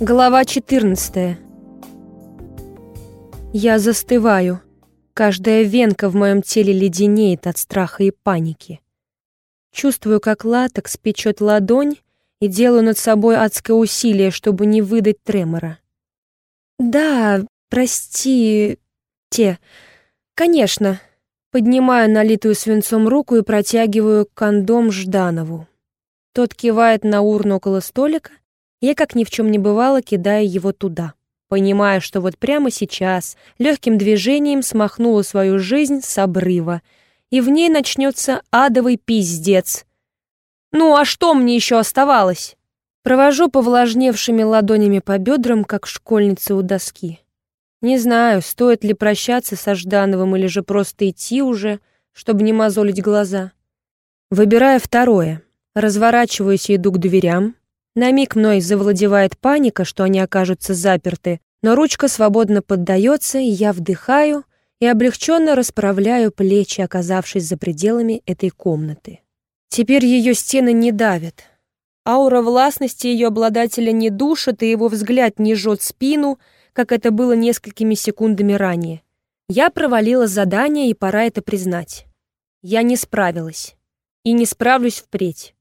Глава 14 Я застываю. Каждая венка в моем теле леденеет от страха и паники. Чувствую, как латекс печет ладонь и делаю над собой адское усилие, чтобы не выдать тремора. «Да, прости... те. Конечно». Поднимаю налитую свинцом руку и протягиваю кондом Жданову. Тот кивает на урну около столика, я, как ни в чем не бывало, кидаю его туда, понимая, что вот прямо сейчас легким движением смахнула свою жизнь с обрыва, и в ней начнется адовый пиздец. Ну а что мне еще оставалось? Провожу повлажневшими ладонями по бедрам, как школьница у доски. Не знаю, стоит ли прощаться со Ждановым или же просто идти уже, чтобы не мозолить глаза. Выбирая второе. Разворачиваюсь и иду к дверям. На миг мной завладевает паника, что они окажутся заперты, но ручка свободно поддается, и я вдыхаю и облегченно расправляю плечи, оказавшись за пределами этой комнаты. Теперь ее стены не давят. Аура властности ее обладателя не душит, и его взгляд не жжет спину — как это было несколькими секундами ранее. Я провалила задание, и пора это признать. Я не справилась. И не справлюсь впредь.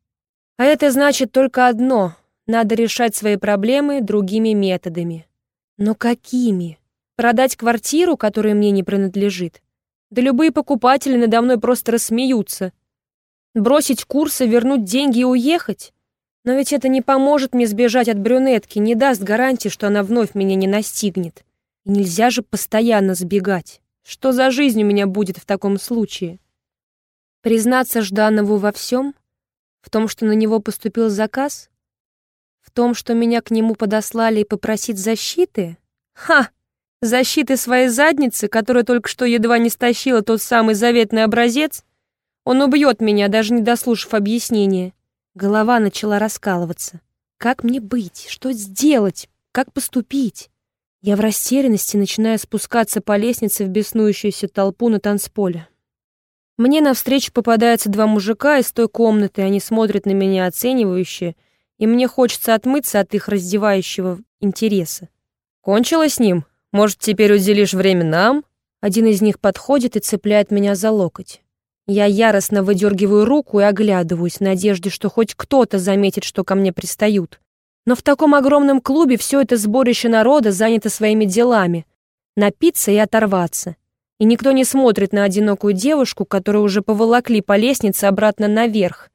А это значит только одно — надо решать свои проблемы другими методами. Но какими? Продать квартиру, которая мне не принадлежит? Да любые покупатели надо мной просто рассмеются. Бросить курсы, вернуть деньги и уехать? Но ведь это не поможет мне сбежать от брюнетки, не даст гарантии, что она вновь меня не настигнет. И нельзя же постоянно сбегать. Что за жизнь у меня будет в таком случае? Признаться Жданову во всем? В том, что на него поступил заказ? В том, что меня к нему подослали и попросить защиты? Ха! Защиты своей задницы, которая только что едва не стащила тот самый заветный образец? Он убьет меня, даже не дослушав объяснения. Голова начала раскалываться. Как мне быть? Что сделать? Как поступить? Я в растерянности начинаю спускаться по лестнице в беснующуюся толпу на танцполе. Мне навстречу попадаются два мужика из той комнаты, они смотрят на меня оценивающе, и мне хочется отмыться от их раздевающего интереса. «Кончила с ним? Может, теперь уделишь время нам?» Один из них подходит и цепляет меня за локоть. Я яростно выдергиваю руку и оглядываюсь в надежде, что хоть кто-то заметит, что ко мне пристают. Но в таком огромном клубе все это сборище народа занято своими делами. Напиться и оторваться. И никто не смотрит на одинокую девушку, которую уже поволокли по лестнице обратно наверх.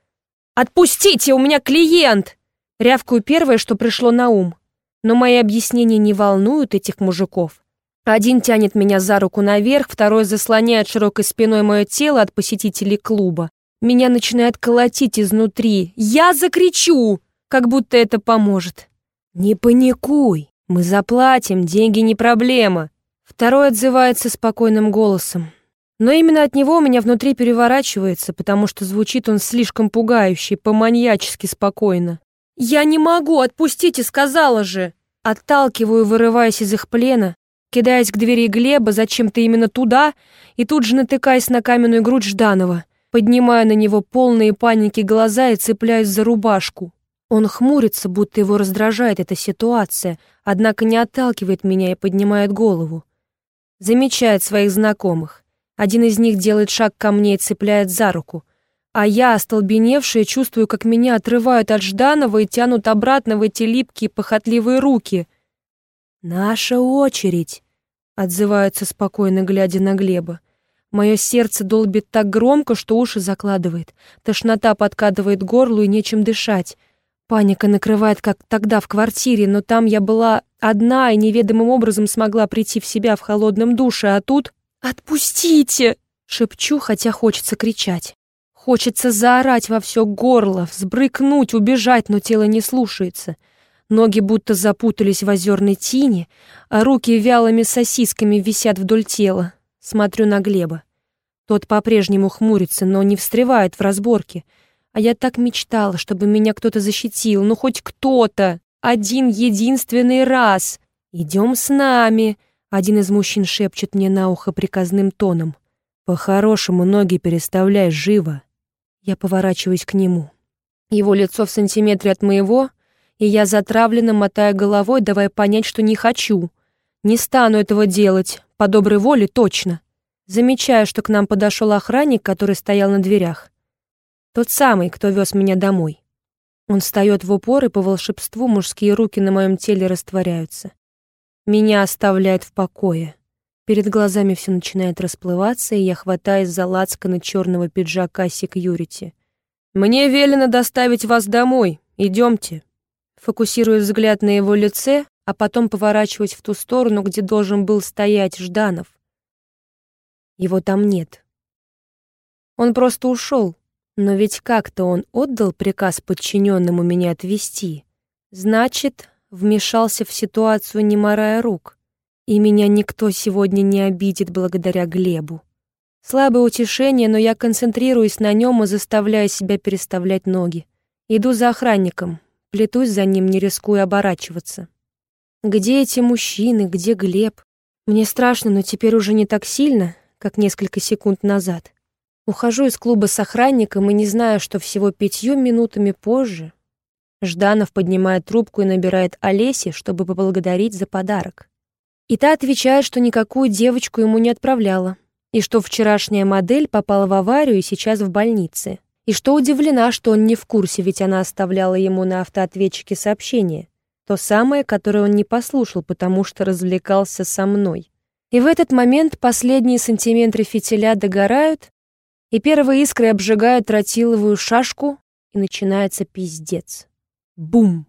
«Отпустите, у меня клиент!» Рявкую первое, что пришло на ум. Но мои объяснения не волнуют этих мужиков. Один тянет меня за руку наверх, второй заслоняет широкой спиной мое тело от посетителей клуба. Меня начинает колотить изнутри. Я закричу, как будто это поможет. «Не паникуй, мы заплатим, деньги не проблема». Второй отзывается спокойным голосом. Но именно от него у меня внутри переворачивается, потому что звучит он слишком пугающе, по-маньячески спокойно. «Я не могу, отпустите, сказала же!» Отталкиваю, вырываясь из их плена, кидаясь к двери Глеба, зачем-то именно туда, и тут же натыкаясь на каменную грудь Жданова, поднимая на него полные паники глаза и цепляясь за рубашку. Он хмурится, будто его раздражает эта ситуация, однако не отталкивает меня и поднимает голову. Замечает своих знакомых. Один из них делает шаг ко мне и цепляет за руку. А я, остолбеневшая, чувствую, как меня отрывают от Жданова и тянут обратно в эти липкие, похотливые руки — «Наша очередь!» — отзываются спокойно, глядя на Глеба. Мое сердце долбит так громко, что уши закладывает. Тошнота подкатывает горлу и нечем дышать. Паника накрывает, как тогда в квартире, но там я была одна и неведомым образом смогла прийти в себя в холодном душе, а тут... «Отпустите!» — шепчу, хотя хочется кричать. Хочется заорать во все горло, взбрыкнуть, убежать, но тело не слушается. Ноги будто запутались в озерной тине, а руки вялыми сосисками висят вдоль тела. Смотрю на Глеба. Тот по-прежнему хмурится, но не встревает в разборке. А я так мечтала, чтобы меня кто-то защитил, ну хоть кто-то, один единственный раз. «Идем с нами», — один из мужчин шепчет мне на ухо приказным тоном. «По-хорошему ноги переставляй живо». Я поворачиваюсь к нему. Его лицо в сантиметре от моего, и я затравленно мотаю головой, давая понять, что не хочу. Не стану этого делать, по доброй воле точно. Замечаю, что к нам подошел охранник, который стоял на дверях. Тот самый, кто вез меня домой. Он встает в упор, и по волшебству мужские руки на моем теле растворяются. Меня оставляет в покое. Перед глазами все начинает расплываться, и я хватаюсь за лацканы черного пиджака секьюрити. «Мне велено доставить вас домой. Идемте». Фокусирую взгляд на его лице, а потом поворачиваюсь в ту сторону, где должен был стоять Жданов. Его там нет. Он просто ушел, но ведь как-то он отдал приказ подчиненному меня отвезти. Значит, вмешался в ситуацию, не морая рук. И меня никто сегодня не обидит благодаря Глебу. Слабое утешение, но я концентрируюсь на нем и заставляю себя переставлять ноги. Иду за охранником, плетусь за ним, не рискуя оборачиваться. Где эти мужчины, где Глеб? Мне страшно, но теперь уже не так сильно, как несколько секунд назад. Ухожу из клуба с охранником и не знаю, что всего пятью минутами позже Жданов поднимает трубку и набирает Олесе, чтобы поблагодарить за подарок. И та отвечает, что никакую девочку ему не отправляла, и что вчерашняя модель попала в аварию и сейчас в больнице, и что удивлена, что он не в курсе, ведь она оставляла ему на автоответчике сообщение, то самое, которое он не послушал, потому что развлекался со мной. И в этот момент последние сантиметры фитиля догорают, и первые искры обжигают тротиловую шашку, и начинается пиздец. Бум!